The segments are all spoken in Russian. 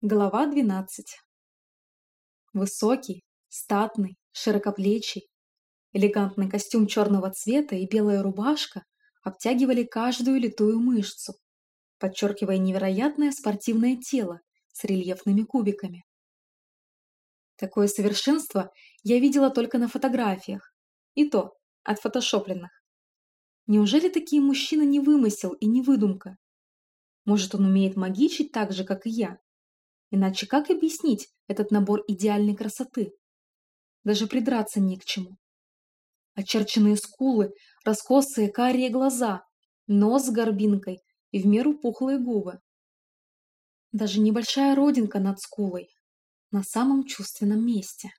Глава 12 Высокий, статный, широкоплечий, элегантный костюм черного цвета и белая рубашка обтягивали каждую литую мышцу, подчеркивая невероятное спортивное тело с рельефными кубиками. Такое совершенство я видела только на фотографиях, и то отфотошопленных. Неужели такие мужчины не вымысел и не выдумка? Может, он умеет магичить так же, как и я? Иначе как объяснить этот набор идеальной красоты? Даже придраться не к чему. Очерченные скулы, раскосые карие глаза, нос с горбинкой и в меру пухлые губы. Даже небольшая родинка над скулой, на самом чувственном месте.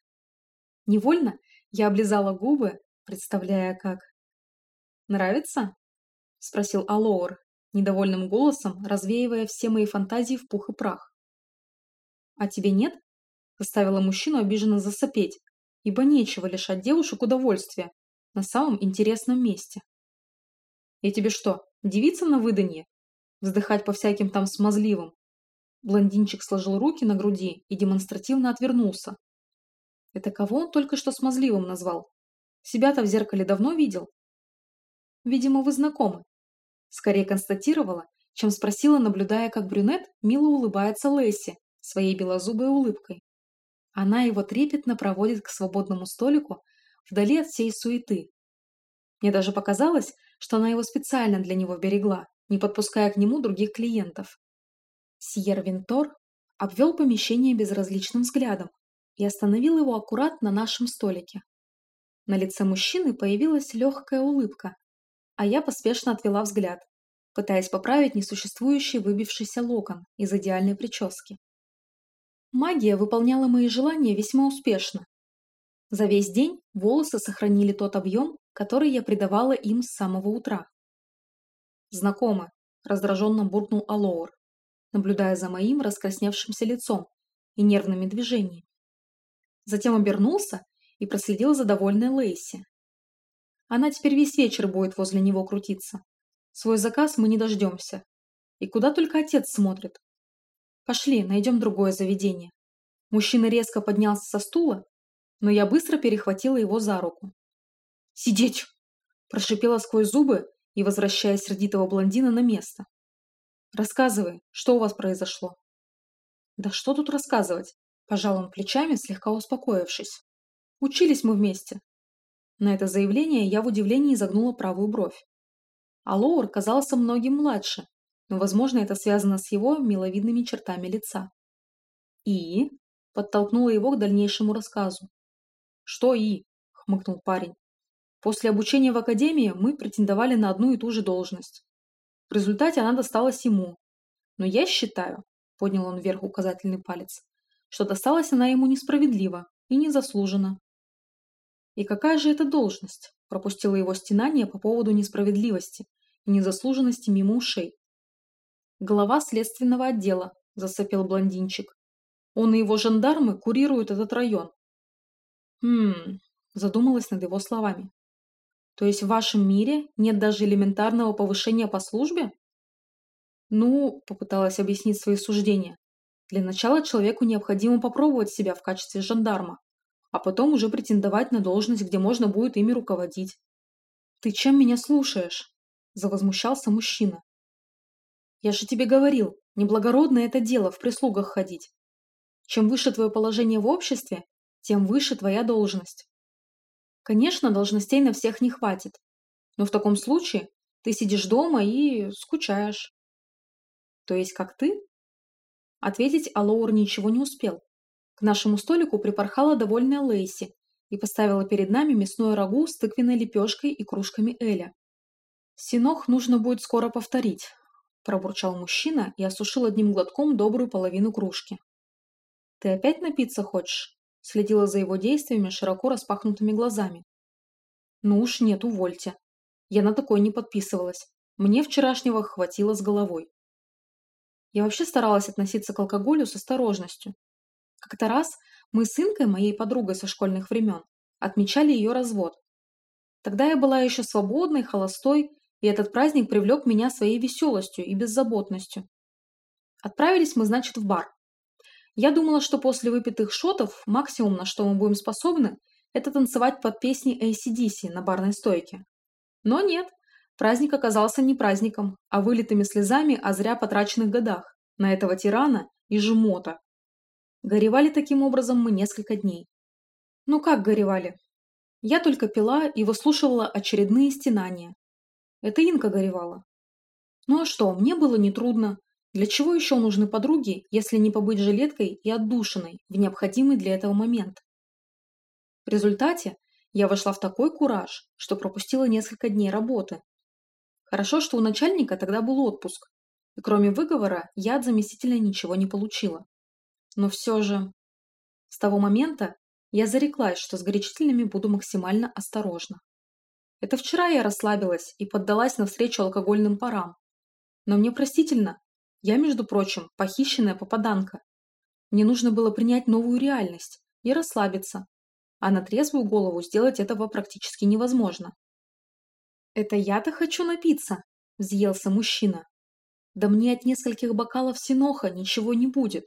Невольно я облизала губы, представляя, как... «Нравится?» — спросил Алоур, недовольным голосом развеивая все мои фантазии в пух и прах. «А тебе нет?» заставила мужчину обиженно засопеть, ибо нечего лишать девушек удовольствия на самом интересном месте. «Я тебе что, девица на выданье? Вздыхать по всяким там смазливым?» Блондинчик сложил руки на груди и демонстративно отвернулся. Это кого он только что смазливым назвал? Себя-то в зеркале давно видел? Видимо, вы знакомы. Скорее констатировала, чем спросила, наблюдая, как брюнет мило улыбается Лесси, своей белозубой улыбкой. Она его трепетно проводит к свободному столику вдали от всей суеты. Мне даже показалось, что она его специально для него берегла, не подпуская к нему других клиентов. Сьер Винтор обвел помещение безразличным взглядом и остановил его аккурат на нашем столике. На лице мужчины появилась легкая улыбка, а я поспешно отвела взгляд, пытаясь поправить несуществующий выбившийся локон из идеальной прически. Магия выполняла мои желания весьма успешно. За весь день волосы сохранили тот объем, который я придавала им с самого утра. «Знакомы», – раздраженно буркнул Алоур, наблюдая за моим раскрасневшимся лицом и нервными движениями. Затем обернулся и проследил за довольной Лейси. Она теперь весь вечер будет возле него крутиться. Свой заказ мы не дождемся. И куда только отец смотрит, Пошли, найдем другое заведение. Мужчина резко поднялся со стула, но я быстро перехватила его за руку. «Сидеть!» – прошипела сквозь зубы и возвращая сердитого блондина на место. «Рассказывай, что у вас произошло?» «Да что тут рассказывать?» – пожал он плечами, слегка успокоившись. «Учились мы вместе». На это заявление я в удивлении изогнула правую бровь. А Лоур казался многим младше, но, возможно, это связано с его миловидными чертами лица. «И?» – подтолкнула его к дальнейшему рассказу. «Что «и?» – хмыкнул парень. «После обучения в академии мы претендовали на одну и ту же должность. В результате она досталась ему. Но я считаю, – поднял он вверх указательный палец, – что досталась она ему несправедливо и незаслуженно. «И какая же это должность?» – пропустила его стенание по поводу несправедливости и незаслуженности мимо ушей. Глава следственного отдела, засопел блондинчик. Он и его жандармы курируют этот район. Хм, задумалась над его словами. То есть в вашем мире нет даже элементарного повышения по службе? Ну, попыталась объяснить свои суждения. Для начала человеку необходимо попробовать себя в качестве жандарма, а потом уже претендовать на должность, где можно будет ими руководить. «Ты чем меня слушаешь?» – завозмущался мужчина. Я же тебе говорил, неблагородное это дело в прислугах ходить. Чем выше твое положение в обществе, тем выше твоя должность. Конечно, должностей на всех не хватит, но в таком случае ты сидишь дома и скучаешь. То есть как ты? Ответить Алоур ничего не успел. К нашему столику припорхала довольная Лейси и поставила перед нами мясное рагу с тыквенной лепешкой и кружками Эля. Синох нужно будет скоро повторить, пробурчал мужчина и осушил одним глотком добрую половину кружки. «Ты опять напиться хочешь?» Следила за его действиями широко распахнутыми глазами. «Ну уж нет, увольте. Я на такое не подписывалась. Мне вчерашнего хватило с головой». Я вообще старалась относиться к алкоголю с осторожностью. Как-то раз мы с Инкой, моей подругой со школьных времен, отмечали ее развод. Тогда я была еще свободной, холостой и этот праздник привлек меня своей веселостью и беззаботностью. Отправились мы, значит, в бар. Я думала, что после выпитых шотов максимум, на что мы будем способны, это танцевать под песни ACDC на барной стойке. Но нет, праздник оказался не праздником, а вылитыми слезами о зря потраченных годах на этого тирана и жмота. Горевали таким образом мы несколько дней. Ну как горевали? Я только пила и выслушивала очередные стенания. Это Инка горевала. Ну а что, мне было нетрудно. Для чего еще нужны подруги, если не побыть жилеткой и отдушиной в необходимый для этого момент? В результате я вошла в такой кураж, что пропустила несколько дней работы. Хорошо, что у начальника тогда был отпуск, и кроме выговора я от заместителя ничего не получила. Но все же... С того момента я зареклась, что с горячительными буду максимально осторожна. Это вчера я расслабилась и поддалась навстречу алкогольным парам. Но мне простительно, я, между прочим, похищенная попаданка. Мне нужно было принять новую реальность и расслабиться, а на трезвую голову сделать этого практически невозможно. «Это я-то хочу напиться», – взъелся мужчина. «Да мне от нескольких бокалов синоха ничего не будет.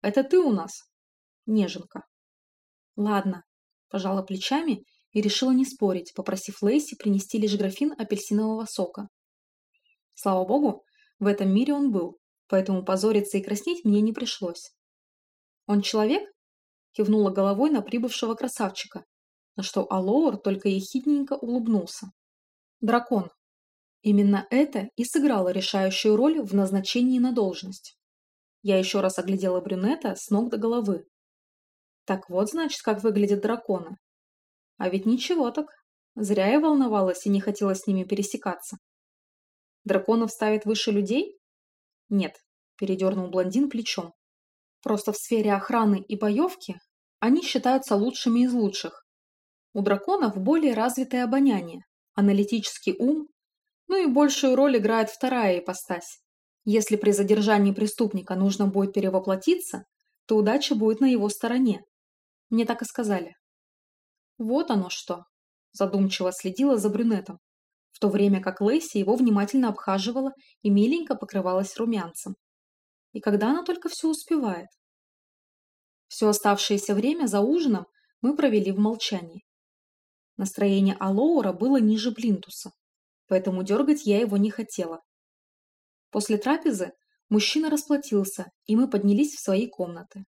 Это ты у нас?» Неженка. «Ладно», – пожала плечами и решила не спорить, попросив Лейси принести лишь графин апельсинового сока. Слава богу, в этом мире он был, поэтому позориться и краснеть мне не пришлось. «Он человек?» – кивнула головой на прибывшего красавчика, на что Алоур только ехидненько улыбнулся. «Дракон». Именно это и сыграло решающую роль в назначении на должность. Я еще раз оглядела брюнета с ног до головы. Так вот, значит, как выглядят драконы. А ведь ничего так. Зря я волновалась и не хотела с ними пересекаться. Драконов ставят выше людей? Нет, передернул блондин плечом. Просто в сфере охраны и боевки они считаются лучшими из лучших. У драконов более развитое обоняние, аналитический ум, ну и большую роль играет вторая ипостась. Если при задержании преступника нужно будет перевоплотиться, то удача будет на его стороне. Мне так и сказали. Вот оно что. Задумчиво следила за брюнетом, в то время как Лэйси его внимательно обхаживала и миленько покрывалась румянцем. И когда она только все успевает? Все оставшееся время за ужином мы провели в молчании. Настроение Алоура было ниже Блинтуса, поэтому дергать я его не хотела. После трапезы мужчина расплатился, и мы поднялись в свои комнаты.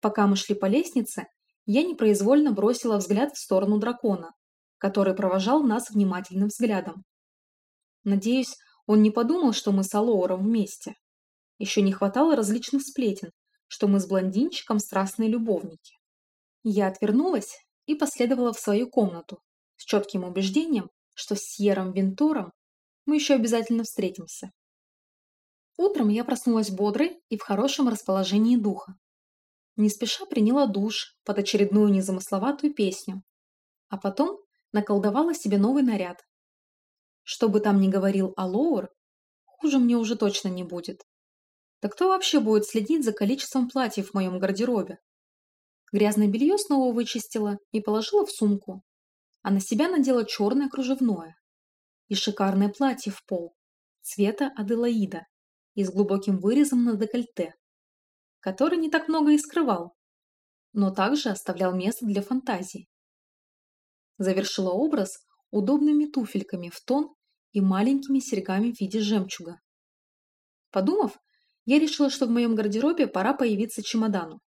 Пока мы шли по лестнице, я непроизвольно бросила взгляд в сторону дракона, который провожал нас внимательным взглядом. Надеюсь, он не подумал, что мы с Алоуром вместе. Еще не хватало различных сплетен, что мы с блондинчиком страстные любовники. Я отвернулась и последовала в свою комнату с четким убеждением, что с Сьером Винтором мы еще обязательно встретимся. Утром я проснулась бодрой и в хорошем расположении духа. Не спеша приняла душ под очередную незамысловатую песню, а потом наколдовала себе новый наряд. Что бы там ни говорил Алоур, хуже мне уже точно не будет. Да кто вообще будет следить за количеством платьев в моем гардеробе? Грязное белье снова вычистила и положила в сумку, а на себя надела черное кружевное и шикарное платье в пол цвета Аделаида и с глубоким вырезом на декольте который не так много и скрывал, но также оставлял место для фантазии. Завершила образ удобными туфельками в тон и маленькими серьгами в виде жемчуга. Подумав, я решила, что в моем гардеробе пора появиться чемодану.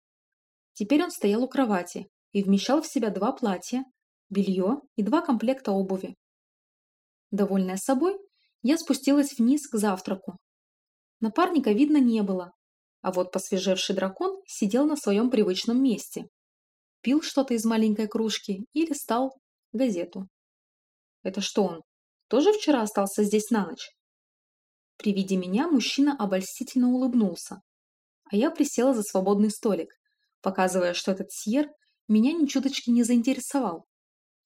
Теперь он стоял у кровати и вмещал в себя два платья, белье и два комплекта обуви. Довольная собой, я спустилась вниз к завтраку. Напарника видно не было, а вот посвежевший дракон сидел на своем привычном месте. Пил что-то из маленькой кружки и листал газету. Это что он, тоже вчера остался здесь на ночь? При виде меня мужчина обольстительно улыбнулся, а я присела за свободный столик, показывая, что этот сьер меня ни чуточки не заинтересовал.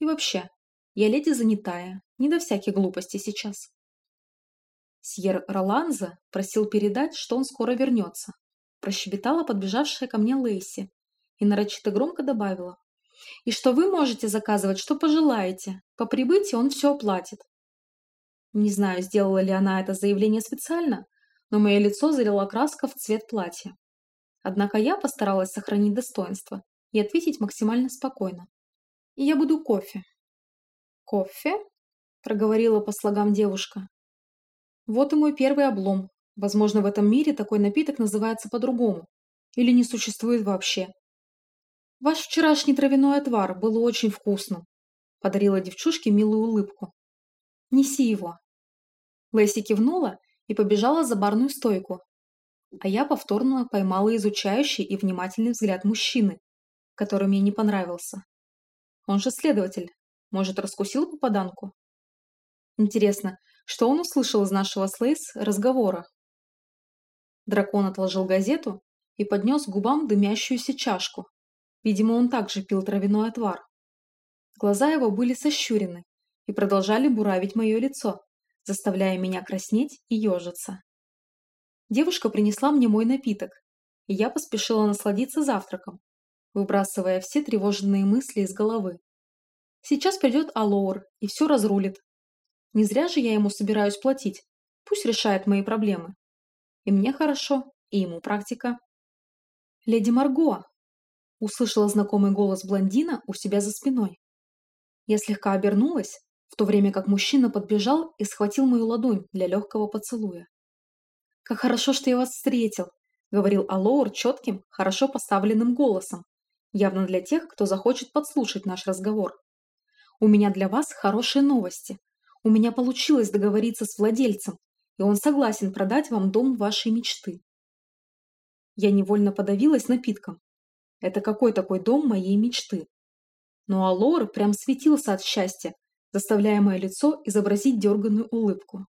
И вообще, я леди занятая, не до всяких глупостей сейчас. Сьер Роланза просил передать, что он скоро вернется, прощебетала подбежавшая ко мне Лейси и нарочито громко добавила. «И что вы можете заказывать, что пожелаете. По прибытии он все оплатит». Не знаю, сделала ли она это заявление специально, но мое лицо залила краска в цвет платья. Однако я постаралась сохранить достоинство и ответить максимально спокойно. И я буду кофе. Кофе? Проговорила по слогам девушка. Вот и мой первый облом. Возможно, в этом мире такой напиток называется по-другому. Или не существует вообще. Ваш вчерашний травяной отвар был очень вкусным. Подарила девчушке милую улыбку. Неси его. Лэйси кивнула и побежала за барную стойку. А я повторно поймала изучающий и внимательный взгляд мужчины, который мне не понравился. Он же следователь. Может, раскусил попаданку? Интересно, что он услышал из нашего с Лейс разговора? Дракон отложил газету и поднес к губам дымящуюся чашку. Видимо, он также пил травяной отвар. Глаза его были сощурены и продолжали буравить мое лицо, заставляя меня краснеть и ежиться. Девушка принесла мне мой напиток, и я поспешила насладиться завтраком, выбрасывая все тревожные мысли из головы. Сейчас придет Алоур и все разрулит. Не зря же я ему собираюсь платить. Пусть решает мои проблемы. И мне хорошо, и ему практика. «Леди Марго!» – услышала знакомый голос блондина у себя за спиной. Я слегка обернулась, в то время как мужчина подбежал и схватил мою ладонь для легкого поцелуя. «Как хорошо, что я вас встретил», — говорил Алоур четким, хорошо поставленным голосом, явно для тех, кто захочет подслушать наш разговор. «У меня для вас хорошие новости. У меня получилось договориться с владельцем, и он согласен продать вам дом вашей мечты». Я невольно подавилась напитком. Это какой такой дом моей мечты? Но Алор прям светился от счастья, заставляя мое лицо изобразить дерганную улыбку.